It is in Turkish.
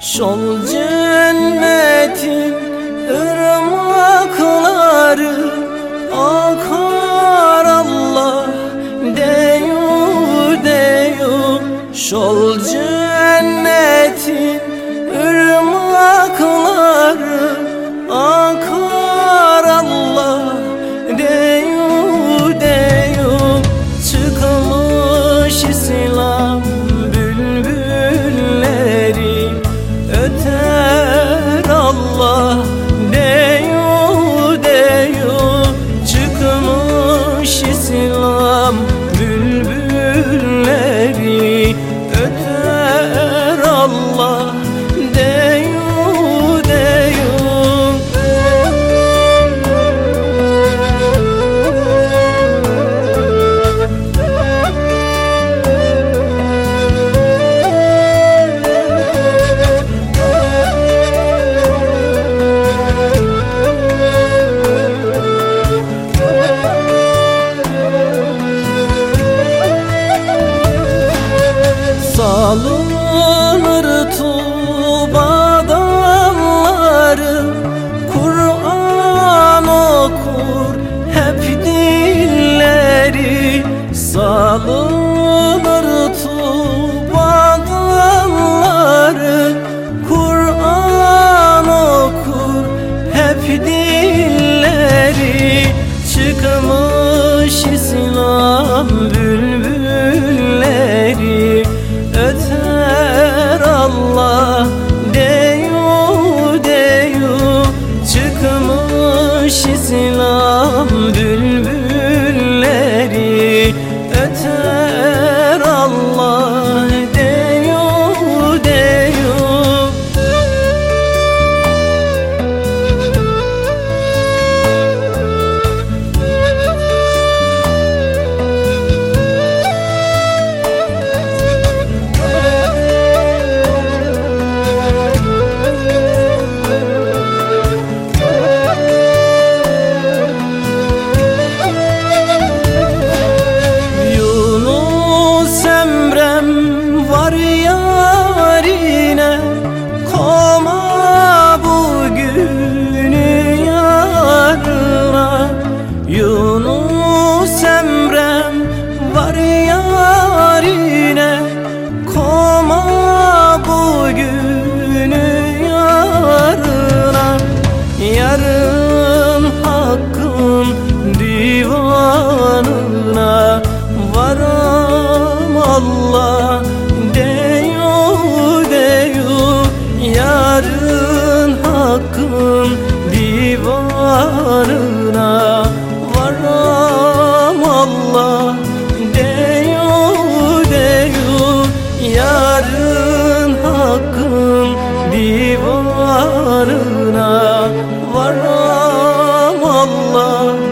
Şol cennetin ırmakları Akar Allah deyu deyu. Şol cennetin Çalınır tubadalları Kur'an okur hep dilleri. Salınır Oh. divanlarına varam Allah